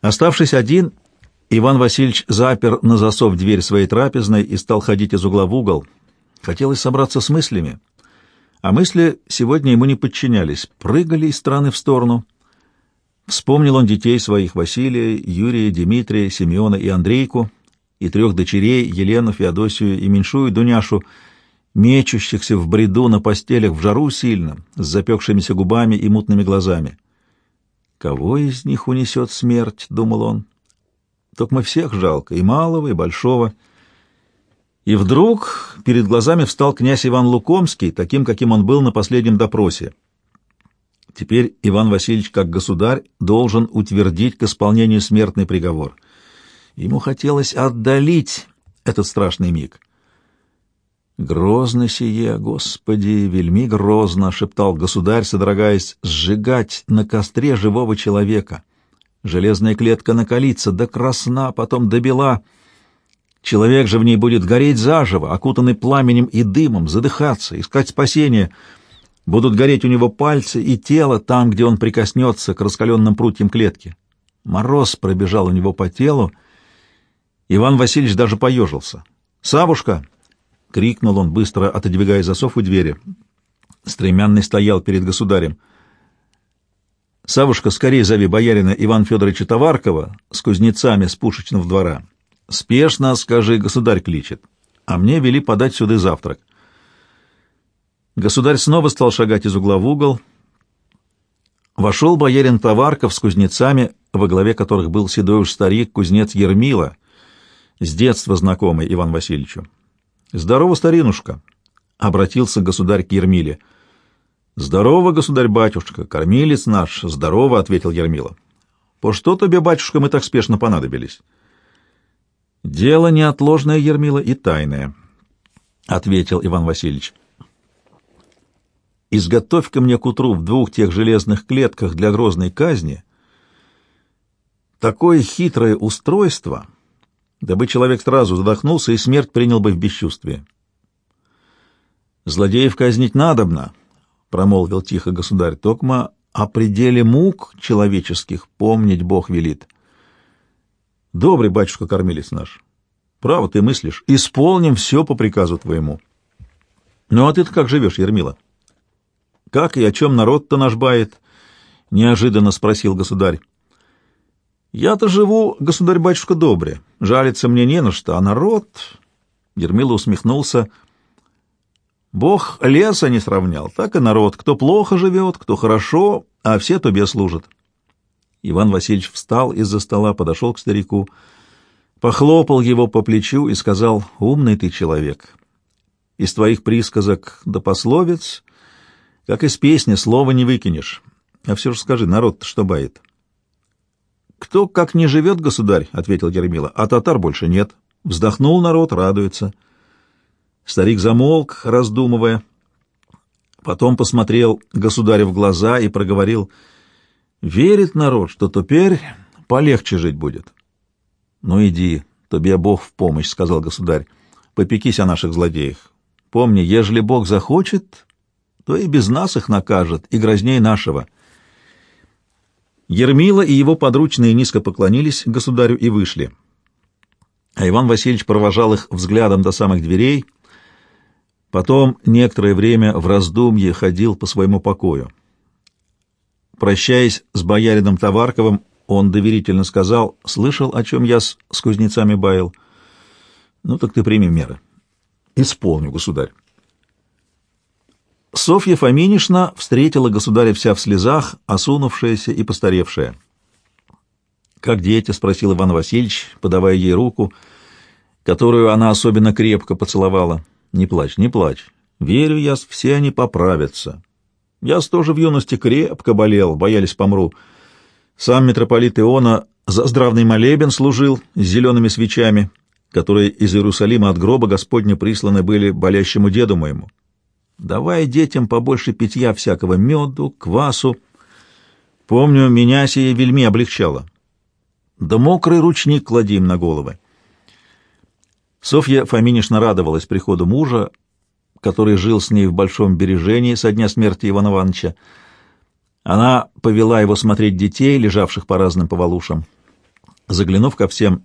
Оставшись один, Иван Васильевич запер на засов дверь своей трапезной и стал ходить из угла в угол. Хотелось собраться с мыслями, а мысли сегодня ему не подчинялись, прыгали из стороны в сторону. Вспомнил он детей своих Василия, Юрия, Дмитрия, Семена и Андрейку, и трех дочерей Елену, Феодосию и меньшую Дуняшу, мечущихся в бреду на постелях в жару сильно, с запекшимися губами и мутными глазами. «Кого из них унесет смерть?» — думал он. «Только мы всех жалко, и малого, и большого». И вдруг перед глазами встал князь Иван Лукомский, таким, каким он был на последнем допросе. Теперь Иван Васильевич, как государь, должен утвердить к исполнению смертный приговор. Ему хотелось отдалить этот страшный миг. «Грозно сие, Господи, вельми грозно!» — шептал государь, содрогаясь, — «сжигать на костре живого человека. Железная клетка накалится до красна, потом до бела. Человек же в ней будет гореть заживо, окутанный пламенем и дымом, задыхаться, искать спасения. Будут гореть у него пальцы и тело там, где он прикоснется к раскаленным прутьям клетки. Мороз пробежал у него по телу. Иван Васильевич даже поежился. «Савушка!» — крикнул он, быстро отодвигая засов у двери. Стремянный стоял перед государем. «Савушка, скорее зови боярина Ивана Федоровича Товаркова с кузнецами с пушечного двора. Спешно, скажи, государь кличет, а мне вели подать сюда завтрак». Государь снова стал шагать из угла в угол. Вошел боярин Товарков с кузнецами, во главе которых был седой уж старик, кузнец Ермила, с детства знакомый Иван Васильевичу. «Здорово, старинушка!» — обратился государь к Ермиле. «Здорово, государь-батюшка, кормилец наш, здорово!» — ответил Ермила. «По что тебе, батюшка, мы так спешно понадобились?» «Дело неотложное, Ермила, и тайное», — ответил Иван Васильевич. «Изготовь-ка мне к утру в двух тех железных клетках для грозной казни такое хитрое устройство...» дабы человек сразу задохнулся и смерть принял бы в бесчувствие. «Злодеев казнить надобно», — промолвил тихо государь Токма, — «о пределе мук человеческих помнить Бог велит». «Добрый батюшка-кормилец наш, право ты мыслишь, исполним все по приказу твоему». «Ну а ты-то как живешь, Ермила?» «Как и о чем народ-то наш бает?» — неожиданно спросил государь. Я-то живу, государь-батюшка, добре. Жалиться мне не на что, а народ...» Ермила усмехнулся. «Бог леса не сравнял, так и народ. Кто плохо живет, кто хорошо, а все тебе служат». Иван Васильевич встал из-за стола, подошел к старику, похлопал его по плечу и сказал, «Умный ты человек. Из твоих присказок да пословиц, как из песни, слова не выкинешь. А все же скажи, народ что бает?» «Кто как не живет, государь?» — ответил Еремила. «А татар больше нет». Вздохнул народ, радуется. Старик замолк, раздумывая. Потом посмотрел государю в глаза и проговорил. «Верит народ, что теперь полегче жить будет». «Ну иди, тебе Бог в помощь», — сказал государь. «Попекись о наших злодеях. Помни, ежели Бог захочет, то и без нас их накажет, и грозней нашего». Ермила и его подручные низко поклонились государю и вышли. А Иван Васильевич провожал их взглядом до самых дверей, потом некоторое время в раздумье ходил по своему покою. Прощаясь с боярином Товарковым, он доверительно сказал, «Слышал, о чем я с, с кузнецами баил? Ну так ты прими меры». «Исполню, государь». Софья Фоминишна встретила государя вся в слезах, осунувшаяся и постаревшая. «Как дети?» — спросил Иван Васильевич, подавая ей руку, которую она особенно крепко поцеловала. «Не плачь, не плачь. Верю я, все они поправятся. Я тоже в юности крепко болел, боялись помру. Сам митрополит Иона за здравный молебен служил с зелеными свечами, которые из Иерусалима от гроба Господня присланы были болящему деду моему. Давай детям побольше питья всякого меду, квасу. Помню, меня сие вельми облегчало. Да мокрый ручник клади им на головы. Софья Фоминишна радовалась приходу мужа, который жил с ней в большом бережении со дня смерти Ивана Ивановича. Она повела его смотреть детей, лежавших по разным повалушам. Заглянув ко всем,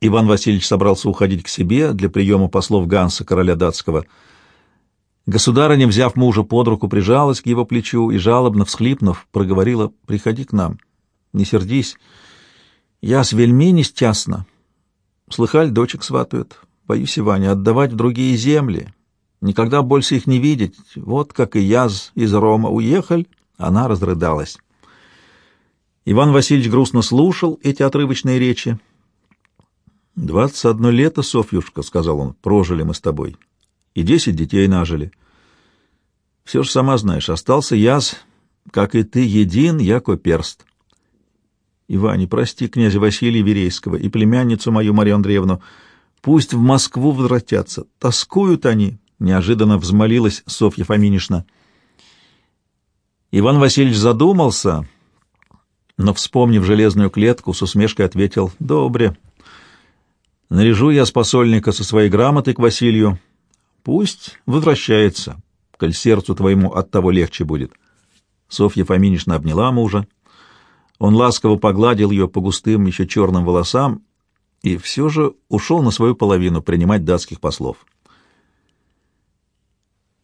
Иван Васильевич собрался уходить к себе для приема послов Ганса, короля датского. Государыня, взяв мужа под руку, прижалась к его плечу и, жалобно всхлипнув, проговорила «Приходи к нам, не сердись, я с вельми нестясна. Слыхаль, дочек сватают, боюсь, Иваня, отдавать в другие земли, никогда больше их не видеть. Вот как и я из Рома уехал, она разрыдалась». Иван Васильевич грустно слушал эти отрывочные речи. «Двадцать одно лето, Софьюшка, — сказал он, — прожили мы с тобой, и десять детей нажили. Все же сама знаешь, остался яз, как и ты, един, яко перст. Иване, прости князя Василия Верейского и племянницу мою Марию Андреевну, пусть в Москву возвратятся, тоскуют они, — неожиданно взмолилась Софья Фоминишна. Иван Васильевич задумался — но, вспомнив железную клетку, с усмешкой ответил «Добре. Наряжу я с посольника со своей грамотой к Василию. Пусть возвращается, коль сердцу твоему от того легче будет». Софья Фоминишна обняла мужа. Он ласково погладил ее по густым, еще черным волосам и все же ушел на свою половину принимать датских послов.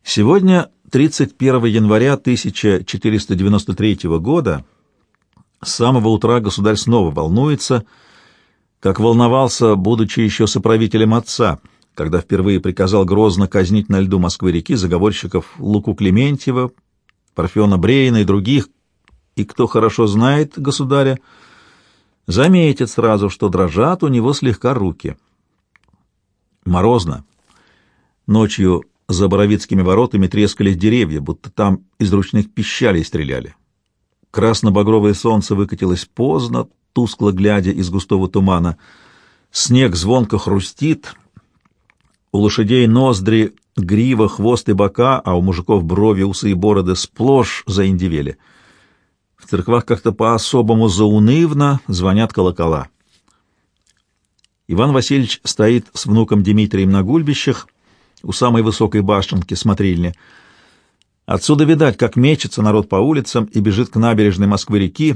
Сегодня, 31 января 1493 года, с самого утра государь снова волнуется, как волновался, будучи еще соправителем отца, когда впервые приказал грозно казнить на льду Москвы-реки заговорщиков Луку Клементьева, Парфена Брейна и других, и кто хорошо знает государя, заметит сразу, что дрожат у него слегка руки. Морозно. Ночью за Боровицкими воротами трескались деревья, будто там из ручных пищалей стреляли. Красно-багровое солнце выкатилось поздно, тускло глядя из густого тумана. Снег звонко хрустит. У лошадей ноздри, грива, хвост и бока, а у мужиков брови, усы и бороды сплошь заиндивели. В церквах как-то по-особому заунывно звонят колокола. Иван Васильевич стоит с внуком Дмитрием на гульбищах у самой высокой башенки смотрильни — Отсюда видать, как мечется народ по улицам и бежит к набережной Москвы-реки,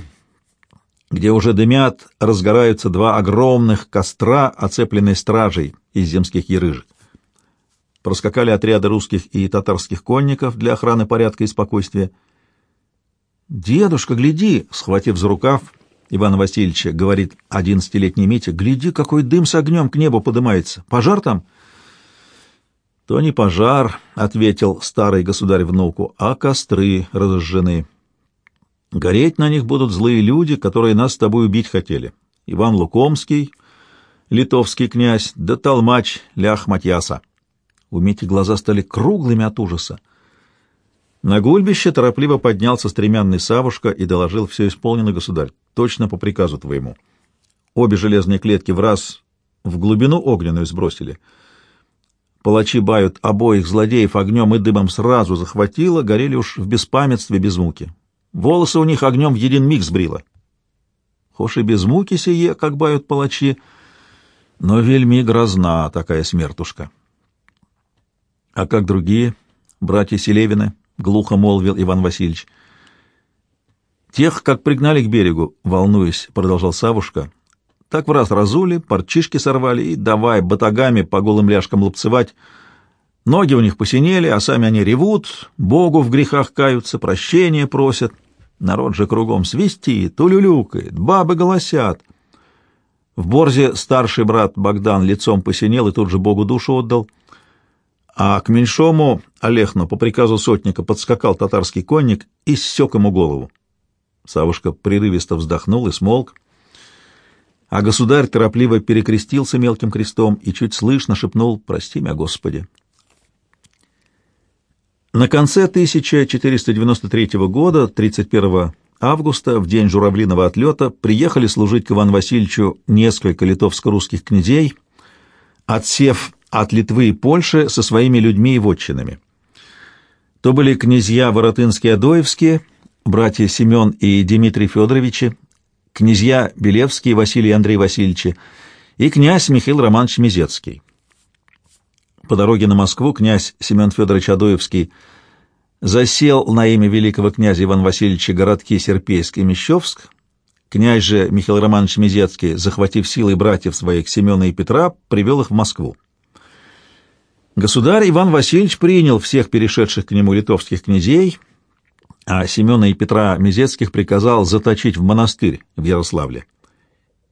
где уже дымят, разгораются два огромных костра, оцепленные стражей из земских ерыжек. Проскакали отряды русских и татарских конников для охраны порядка и спокойствия. «Дедушка, гляди!» — схватив за рукав Ивана Васильевича, говорит одиннадцатилетний Митя, «гляди, какой дым с огнем к небу подымается! Пожар там?» То не пожар, — ответил старый государь внуку, — а костры разожжены. Гореть на них будут злые люди, которые нас с тобой убить хотели. Иван Лукомский, литовский князь, да толмач Лях Матьяса. У Мити глаза стали круглыми от ужаса. На гульбище торопливо поднялся стремянный Савушка и доложил все исполнено, государь, точно по приказу твоему. Обе железные клетки в раз в глубину огненную сбросили — Палачи бают обоих злодеев огнем и дымом сразу захватило, горели уж в беспамятстве без муки. Волосы у них огнем в един миг сбрило. Хошь и без муки сие, как бают палачи, но вельми грозна такая смертушка. — А как другие, братья Селевины? — глухо молвил Иван Васильевич. — Тех, как пригнали к берегу, волнуясь, — продолжал Савушка, — так в раз разули, парчишки сорвали и давай батагами по голым ляжкам лупцевать. Ноги у них посинели, а сами они ревут, Богу в грехах каются, прощения просят. Народ же кругом свистит, улюлюкает, бабы голосят. В Борзе старший брат Богдан лицом посинел и тут же Богу душу отдал. А к меньшому Олехну по приказу сотника подскакал татарский конник и ссек ему голову. Савушка прерывисто вздохнул и смолк а государь торопливо перекрестился мелким крестом и чуть слышно шепнул «Прости меня, Господи». На конце 1493 года, 31 августа, в день журавлиного отлета, приехали служить к Ивану Васильевичу несколько литовско-русских князей, отсев от Литвы и Польши со своими людьми и вотчинами. То были князья Воротынские Адоевские, братья Семен и Дмитрий Федоровичи, князья Белевский Василий Андрей Васильевичи и князь Михаил Романович Мизецкий. По дороге на Москву князь Семен Федорович Адоевский засел на имя великого князя Ивана Васильевича городки Серпейск и Мещовск, Князь же Михаил Романович Мизецкий, захватив силой братьев своих Семена и Петра, привел их в Москву. Государь Иван Васильевич принял всех перешедших к нему литовских князей, а Семена и Петра Мизецких приказал заточить в монастырь в Ярославле.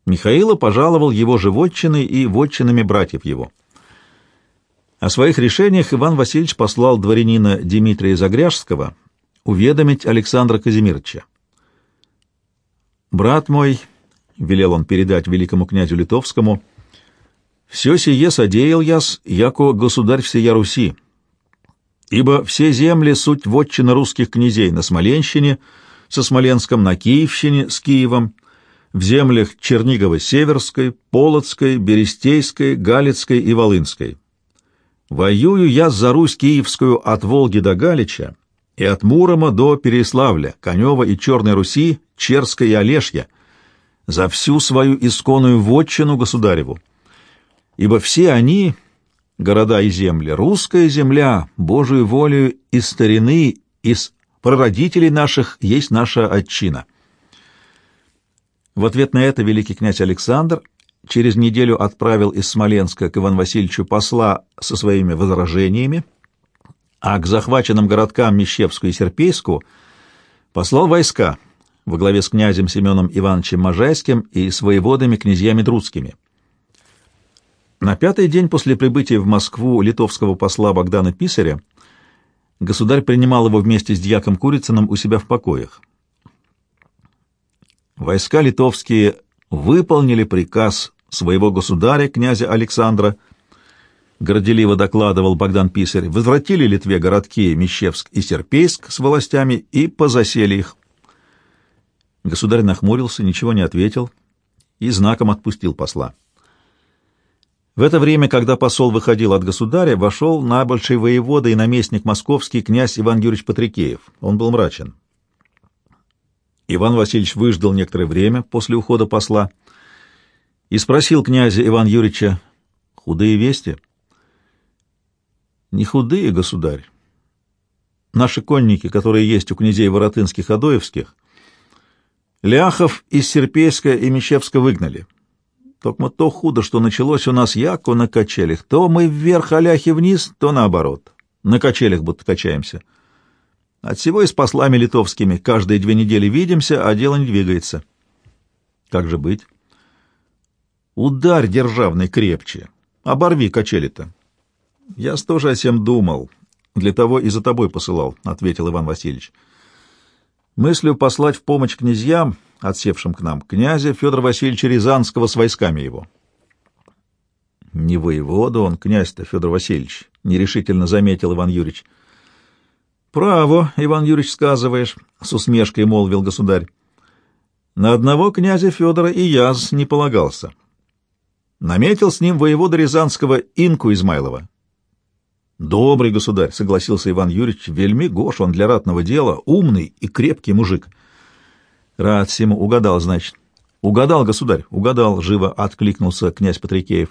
Михаила пожаловал его же и вотчинами братьев его. О своих решениях Иван Васильевич послал дворянина Дмитрия Загряжского уведомить Александра Казимировича. «Брат мой», — велел он передать великому князю Литовскому, — «все сие содеял яс, яко государь всея Руси, ибо все земли — суть вотчина русских князей на Смоленщине, со Смоленском на Киевщине, с Киевом, в землях Чернигово-Северской, Полоцкой, Берестейской, Галицкой и Волынской. Воюю я за Русь Киевскую от Волги до Галича и от Мурома до Переславля, Конева и Черной Руси, Черска и Олешья, за всю свою исконную вотчину государеву. Ибо все они, города и земли, русская земля, Божию волею из старины, из прародителей наших есть наша отчина. В ответ на это великий князь Александр через неделю отправил из Смоленска к Ивану Васильевичу посла со своими возражениями, а к захваченным городкам Мещевску и Серпейску послал войска во главе с князем Семеном Ивановичем Можайским и с воеводами князьями Друцкими. На пятый день после прибытия в Москву литовского посла Богдана Писаря государь принимал его вместе с дьяком Курицыным у себя в покоях. Войска литовские выполнили приказ своего государя, князя Александра, горделиво докладывал Богдан Писарь, возвратили Литве городки Мещевск и Серпейск с властями и позасели их. Государь нахмурился, ничего не ответил и знаком отпустил посла. В это время, когда посол выходил от государя, вошел набольший воевода и наместник московский князь Иван Юрьевич Патрикеев. Он был мрачен. Иван Васильевич выждал некоторое время после ухода посла и спросил князя Ивана Юрьевича, «Худые вести?» «Не худые, государь. Наши конники, которые есть у князей Воротынских Адоевских, Ляхов из Серпейска и Мещевска выгнали. Только то худо, что началось у нас яко на качелях. То мы вверх, а ляхи вниз, то наоборот. На качелях будто качаемся». От всего и с послами литовскими каждые две недели видимся, а дело не двигается. Как же быть? Ударь державный крепче. Оборви качели-то. Я тоже о всем думал. Для того и за тобой посылал, — ответил Иван Васильевич. Мыслю послать в помощь князьям, отсевшим к нам, князя Федора Васильевича Рязанского с войсками его. Не воевода он, князь-то, Федор Васильевич, — нерешительно заметил Иван Юрьевич. — «Право, Иван Юрьевич, сказываешь», — с усмешкой молвил государь. «На одного князя Федора и яз не полагался. Наметил с ним воевода Рязанского Инку Измайлова». «Добрый государь», — согласился Иван Юрьевич, — «вельми гош он для ратного дела, умный и крепкий мужик». «Рад всему, угадал, значит». «Угадал, государь, угадал», — живо откликнулся князь Патрикеев.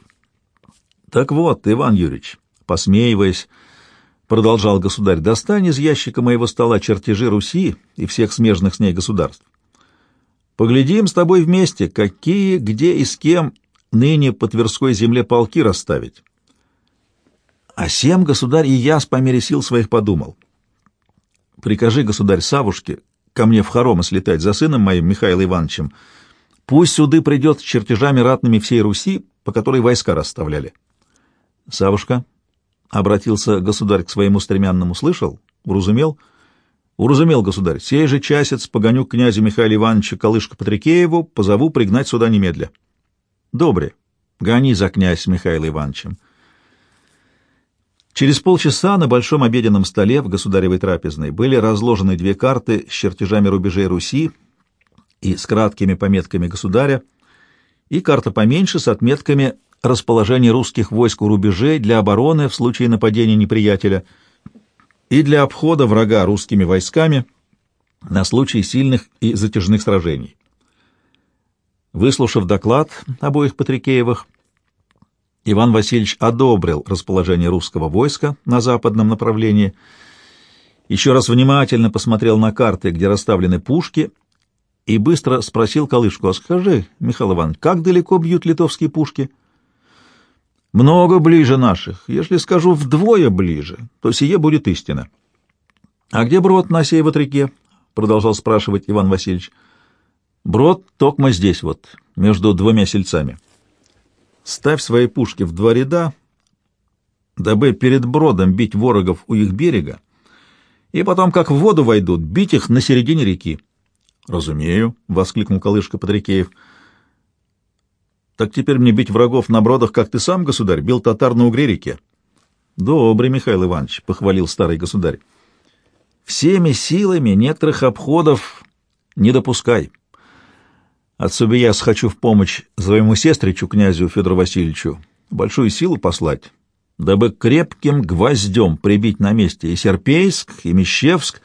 «Так вот, Иван Юрьевич», — посмеиваясь, — продолжал государь, — достань из ящика моего стола чертежи Руси и всех смежных с ней государств. Поглядим с тобой вместе, какие, где и с кем ныне по Тверской земле полки расставить. А сем государь и я по мере сил своих подумал. Прикажи, государь Савушке, ко мне в хоромы слетать за сыном моим Михаилом Ивановичем. Пусть суды придет с чертежами ратными всей Руси, по которой войска расставляли. Савушка, Обратился государь к своему стремянному. Слышал? Уразумел? Уразумел, государь. Сей же часец погоню к князю Михаилу Ивановичу Калышко-Патрикееву, позову пригнать сюда немедля. Добре. Гони за князь Михаилом Ивановичем. Через полчаса на большом обеденном столе в государевой трапезной были разложены две карты с чертежами рубежей Руси и с краткими пометками государя, и карта поменьше с отметками расположение русских войск у рубежей для обороны в случае нападения неприятеля и для обхода врага русскими войсками на случай сильных и затяжных сражений. Выслушав доклад обоих Патрикеевых, Иван Васильевич одобрил расположение русского войска на западном направлении, еще раз внимательно посмотрел на карты, где расставлены пушки, и быстро спросил Калышку, «А скажи, Михаил Иванович, как далеко бьют литовские пушки?» «Много ближе наших. Если скажу вдвое ближе, то сие будет истина». «А где брод на сей вот реке?» — продолжал спрашивать Иван Васильевич. «Брод токмо здесь вот, между двумя сельцами. Ставь свои пушки в два ряда, дабы перед бродом бить ворогов у их берега, и потом, как в воду войдут, бить их на середине реки. — Разумею, — воскликнул Калышка Патрикеев. — Так теперь мне бить врагов на бродах, как ты сам, государь, бил татар на Угре-реке? — Добрый, Михаил Иванович, — похвалил старый государь. — Всеми силами некоторых обходов не допускай. Отсюда я схочу в помощь своему сестричу, князю Федору Васильевичу, большую силу послать, дабы крепким гвоздем прибить на месте и Серпейск, и Мещевск.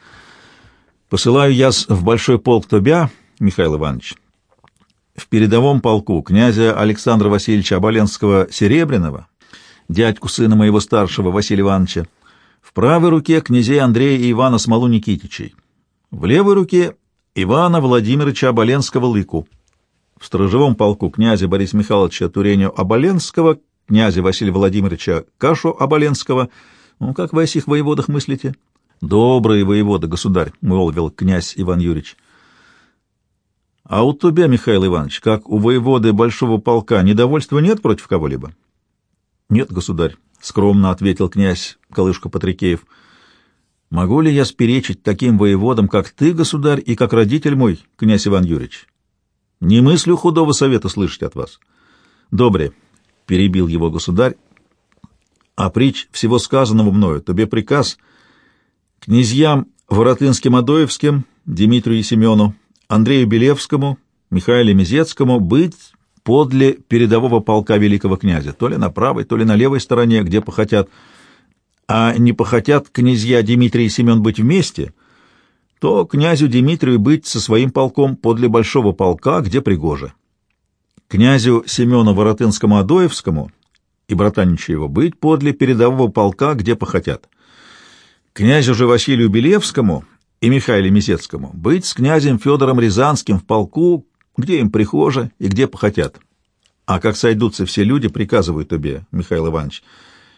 Посылаю я в большой полк Тобя, Михаил Иванович, в передовом полку князя Александра Васильевича Оболенского-Серебряного, дядьку сына моего старшего Василия Ивановича, в правой руке князей Андрея и Ивана Смолу Никитичей, в левой руке Ивана Владимировича Оболенского-Лыку, в сторожевом полку князя Бориса Михайловича Туреню Оболенского князя Василия Владимировича Кашу Оболенского. Ну, как вы о сих воеводах мыслите? — Добрые воеводы, государь, — молвил князь Иван Юрьевич. — А у тебя, Михаил Иванович, как у воеводы большого полка, недовольства нет против кого-либо? — Нет, государь, — скромно ответил князь Калышка Патрикеев. — Могу ли я сперечить таким воеводам, как ты, государь, и как родитель мой, князь Иван Юрьевич? Не мыслю худого совета слышать от вас. — Добре, перебил его государь, а притч всего сказанного мною, тебе приказ князьям Воротынским-Адоевским, Дмитрию и Семену, Андрею Белевскому, Михаилу Мизецкому быть подле передового полка великого князя, то ли на правой, то ли на левой стороне, где похотят, а не похотят князья Дмитрий и Семен быть вместе, то князю Дмитрию быть со своим полком подле большого полка, где пригоже князю Семену Воротынскому-Адоевскому и братаничу быть подле передового полка, где похотят. Князю же Василию Белевскому и Михаилу Месецкому быть с князем Федором Рязанским в полку, где им прихоже и где похотят. А как сойдутся все люди, приказываю тебе, Михаил Иванович,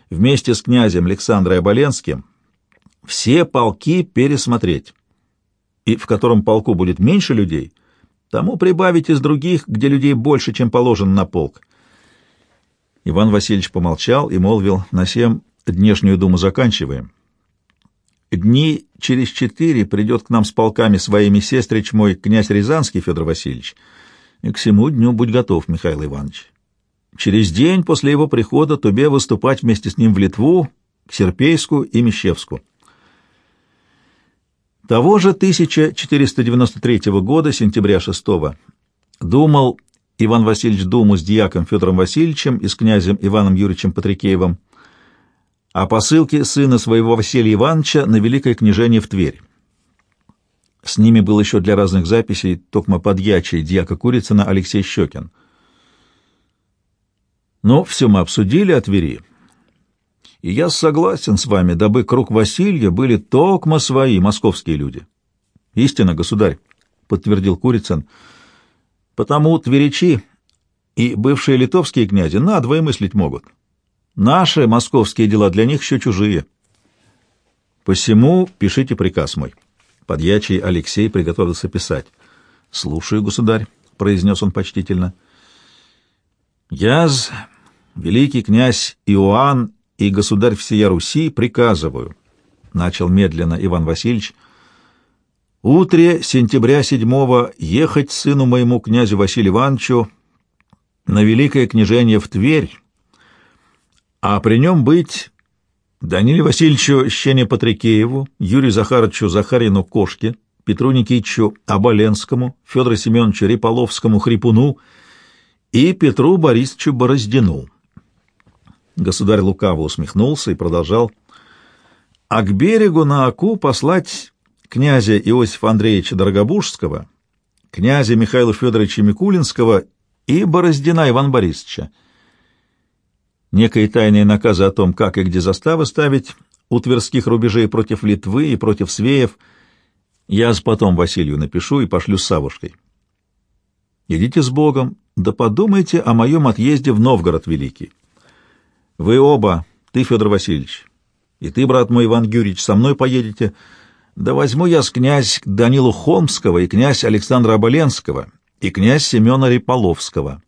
вместе с князем Александром Оболенским все полки пересмотреть, и в котором полку будет меньше людей — Тому прибавить из других, где людей больше, чем положено на полк. Иван Васильевич помолчал и молвил, на сем днешнюю думу заканчиваем. Дни через четыре придет к нам с полками своими сестрич мой князь Рязанский Федор Васильевич, и к всему дню будь готов, Михаил Иванович. Через день после его прихода тебе выступать вместе с ним в Литву, к Серпейску и Мещевску. Того же 1493 года, сентября 6 думал Иван Васильевич Думу с дьяком Федором Васильевичем и с князем Иваном Юрьевичем Патрикеевым о посылке сына своего Василия Ивановича на Великое княжение в Тверь. С ними был еще для разных записей токмо подьячий дьяка Курицына Алексей Щекин. Но все мы обсудили о Твери и я согласен с вами, дабы круг Василья были токмо свои московские люди. — Истинно, государь, — подтвердил Курицын. — Потому тверичи и бывшие литовские князи надвое мыслить могут. Наши московские дела для них еще чужие. Посему пишите приказ мой. Подьячий Алексей приготовился писать. — Слушаю, государь, — произнес он почтительно. — Яз, великий князь Иоанн и государь всея Руси приказываю, — начал медленно Иван Васильевич, — утре сентября седьмого ехать сыну моему князю Василию Ивановичу на великое княжение в Тверь, а при нем быть Даниле Васильевичу Щене Патрикееву, Юрию Захаровичу Захарину Кошке, Петру Никитичу Оболенскому, Федору Семеновичу Риполовскому Хрипуну и Петру Борисовичу Бороздину. Государь лукаво усмехнулся и продолжал. А к берегу на Аку послать князя Иосифа Андреевича Дорогобужского, князя Михаила Федоровича Микулинского и Бороздина Ивана Борисовича. Некие тайные наказы о том, как и где заставы ставить у тверских рубежей против Литвы и против Свеев, я потом Василию напишу и пошлю с Савушкой. Идите с Богом, да подумайте о моем отъезде в Новгород Великий. Вы оба, ты, Федор Васильевич, и ты, брат мой Иван Гюрьевич, со мной поедете, да возьму я с князь Данилу Холмского и князь Александра Оболенского и князь Семена Реполовского.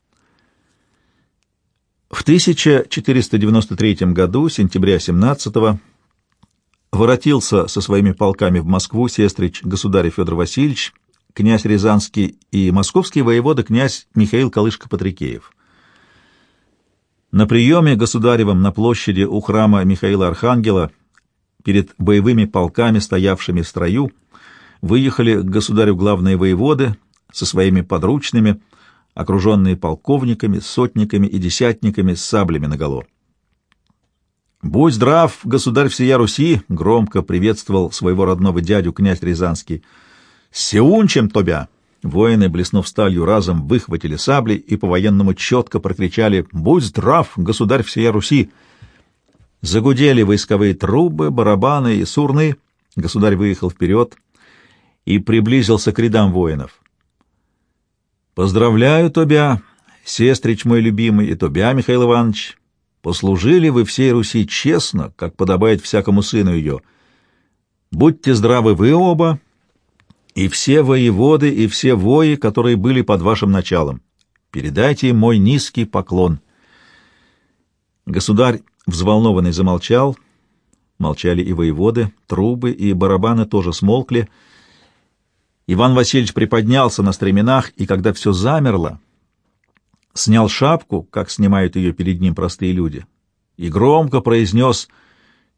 В 1493 году, сентября 17-го, воротился со своими полками в Москву сестрич государь Федор Васильевич, князь Рязанский и московский воевода князь Михаил Калышко-Патрикеев. На приеме государевом на площади у храма Михаила Архангела перед боевыми полками, стоявшими в строю, выехали к государю главные воеводы со своими подручными, окруженные полковниками, сотниками и десятниками с саблями наголо. «Будь здрав, государь всея Руси!» — громко приветствовал своего родного дядю князь Рязанский. «Сеунчем тобя!» Воины, блеснув сталью, разом выхватили сабли и по-военному четко прокричали «Будь здрав, государь всея Руси!» Загудели войсковые трубы, барабаны и сурны. Государь выехал вперед и приблизился к рядам воинов. Поздравляю тебя, сестрич мой любимый, и тебя, Михаил Иванович. Послужили вы всей Руси честно, как подобает всякому сыну ее. Будьте здравы вы оба, и все воеводы, и все вои, которые были под вашим началом. Передайте им мой низкий поклон. Государь, взволнованный, замолчал. Молчали и воеводы, трубы и барабаны тоже смолкли — Иван Васильевич приподнялся на стременах, и когда все замерло, снял шапку, как снимают ее перед ним простые люди, и громко произнес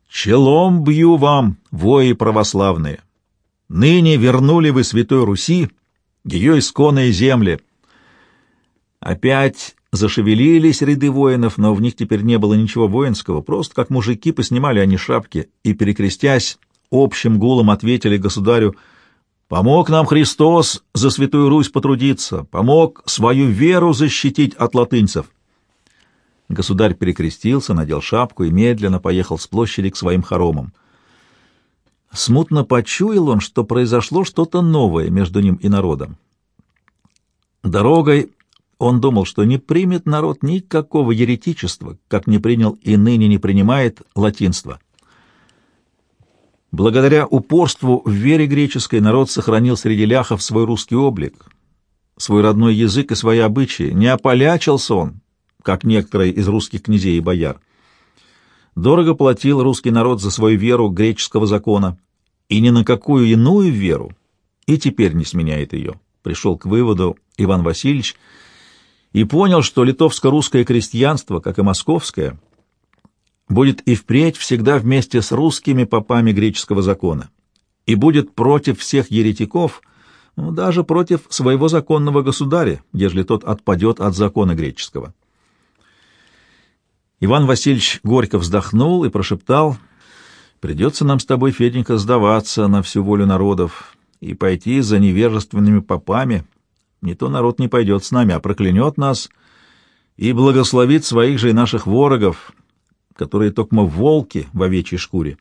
«Челом бью вам, вои православные! Ныне вернули вы Святой Руси, ее исконные земли!» Опять зашевелились ряды воинов, но в них теперь не было ничего воинского, просто как мужики поснимали они шапки и, перекрестясь, общим гулом ответили государю — Помог нам Христос за Святую Русь потрудиться, помог свою веру защитить от латынцев. Государь перекрестился, надел шапку и медленно поехал с площади к своим хоромам. Смутно почуял он, что произошло что-то новое между ним и народом. Дорогой он думал, что не примет народ никакого еретичества, как не принял и ныне не принимает латинство. Благодаря упорству в вере греческой народ сохранил среди ляхов свой русский облик, свой родной язык и свои обычаи. Не ополячился он, как некоторые из русских князей и бояр. Дорого платил русский народ за свою веру греческого закона, и ни на какую иную веру, и теперь не сменяет ее. Пришел к выводу Иван Васильевич и понял, что литовско-русское крестьянство, как и московское, — будет и впредь всегда вместе с русскими попами греческого закона и будет против всех еретиков, ну, даже против своего законного государя, ежели тот отпадет от закона греческого. Иван Васильевич горько вздохнул и прошептал, «Придется нам с тобой, Феденька, сдаваться на всю волю народов и пойти за невежественными попами. Не то народ не пойдет с нами, а проклянет нас и благословит своих же и наших ворогов, которые только волки в овечьей шкуре.